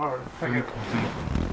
Alright, thank you.